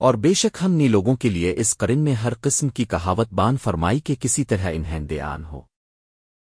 اور بے شک ہم نی لوگوں کے لیے اس قرن میں ہر قسم کی کہاوت بان فرمائی کے کسی طرح انہیں دیان ہو۔